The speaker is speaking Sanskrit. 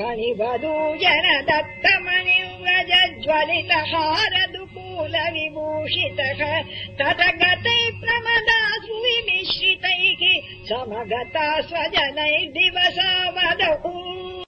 हरिवधू दत्तमणिव्रजज्वलितहारदुकूलविभूषितः दत्तमणि गतैः रदुकूल विभूषितः तत गतै समगता स्वजनैर्दिव